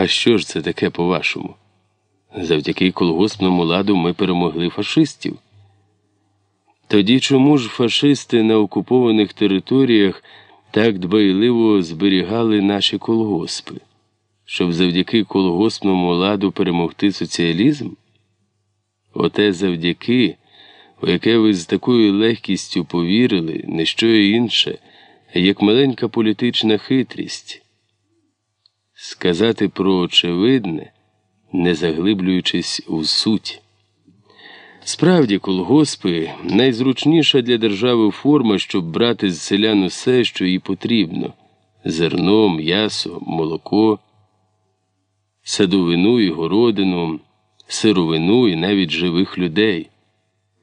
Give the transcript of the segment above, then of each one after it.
А що ж це таке, по-вашому? Завдяки колгоспному ладу ми перемогли фашистів. Тоді чому ж фашисти на окупованих територіях так дбайливо зберігали наші колгоспи, щоб завдяки колгоспному ладу перемогти соціалізм? Оте завдяки, у яке ви з такою легкістю повірили, не що інше, як маленька політична хитрість. Сказати про очевидне, не заглиблюючись у суть. Справді, колгоспи найзручніша для держави форма, щоб брати з селян усе, що їй потрібно: зерно, м'ясо, молоко, садовину і городину, сировину і навіть живих людей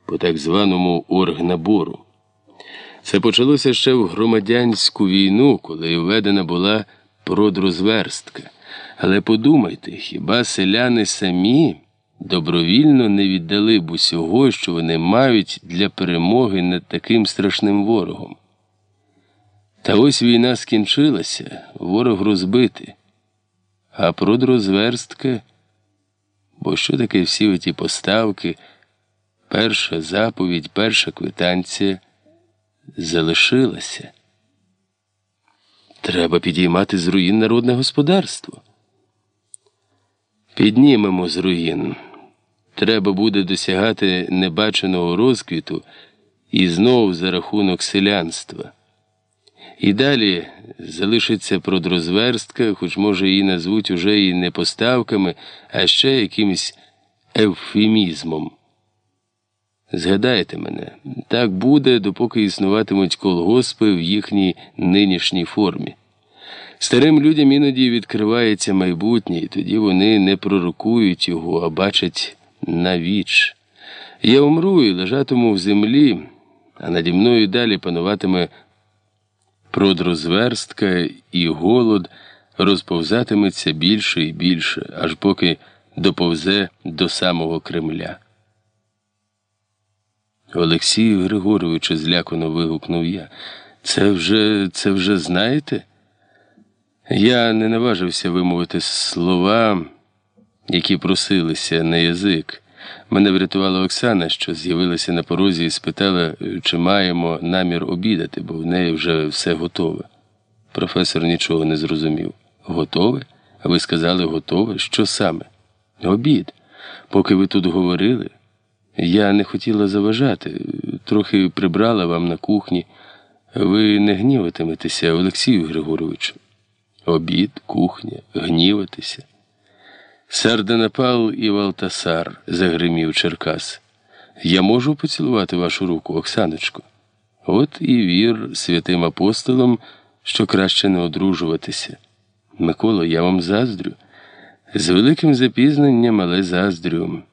по так званому оргнабору. Це почалося ще в громадянську війну, коли введена була продрозверстка. Але подумайте, хіба селяни самі добровільно не віддали б усього, що вони мають для перемоги над таким страшним ворогом? Та ось війна скінчилася, ворог розбитий, а продрозверстка, бо що таке всі оті поставки, перша заповідь, перша квитанція залишилася. Треба підіймати з руїн народне господарство. Піднімемо з руїн. Треба буде досягати небаченого розквіту і знову за рахунок селянства. І далі залишиться продрозверстка, хоч, може, її назвуть уже і не поставками, а ще якимось евфемізмом. Згадайте мене, так буде, допоки існуватимуть колгоспи в їхній нинішній формі. Старим людям іноді відкривається майбутнє, і тоді вони не пророкують його, а бачать навіч. Я умру і лежатиму в землі, а наді мною далі пануватиме продрозверстка і голод розповзатиметься більше і більше, аж поки доповзе до самого Кремля. Олексію Григоровичу, злякано вигукнув я. Це вже, це вже знаєте? Я не наважився вимовити слова, які просилися на язик. Мене врятувала Оксана, що з'явилася на порозі і спитала, чи маємо намір обідати, бо в неї вже все готове. Професор нічого не зрозумів. Готове? А ви сказали готове? Що саме? Обід. Поки ви тут говорили, я не хотіла заважати, трохи прибрала вам на кухні. Ви не гніватиметеся, Олексію Григоровичу. Обід, кухня, гніватися. Сарденапал і Валтасар, загримів Черкас. Я можу поцілувати вашу руку, Оксаночку. От і вір святим апостолам, що краще не одружуватися. Микола, я вам заздрю. З великим запізненням, але заздрю,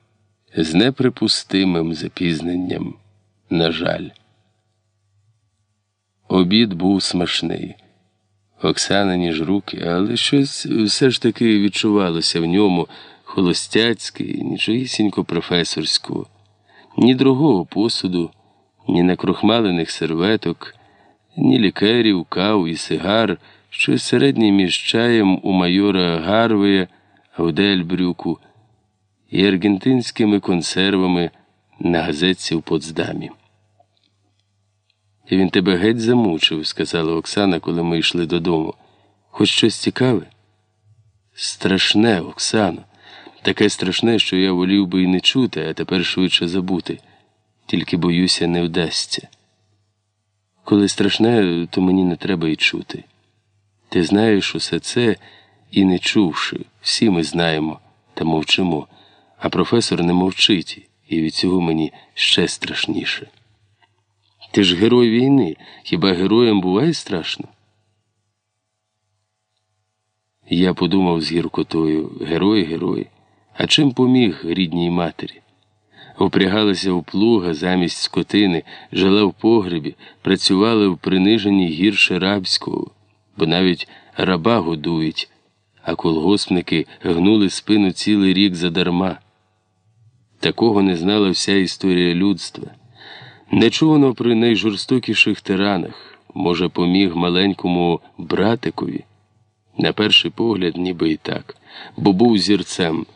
з неприпустимим запізненням, на жаль. Обід був смачний. Оксана, ніж руки, але щось все ж таки відчувалося в ньому холостяцький, нічогісінько професорського, ні другого посуду, ні накрохмалених серветок, ні лікерів, кав і сигар, щось середнє між чаєм у майора Гарвея, Гудельбрюку і аргентинськими консервами на газетці в Потсдамі. Він тебе геть замучив, сказала Оксана, коли ми йшли додому. Хоч щось цікаве? Страшне, Оксано, таке страшне, що я волів би і не чути, а тепер швидше забути. Тільки боюся, не вдасться. Коли страшне, то мені не треба й чути. Ти знаєш усе це і не чувши, всі ми знаємо та мовчимо, а професор не мовчить, і від цього мені ще страшніше. Ти ж герой війни. Хіба героям буває страшно? Я подумав з гіркотою герой, герой. А чим поміг рідній матері? Опрягалася в плуга замість скотини, жила в погребі, працювала в приниженні гірше рабського, бо навіть раба годують, а колгоспники гнули спину цілий рік задарма. Такого не знала вся історія людства. Не чувано при найжорстокіших тиранах, може, поміг маленькому братикові. На перший погляд, ніби і так, бо був зірцем.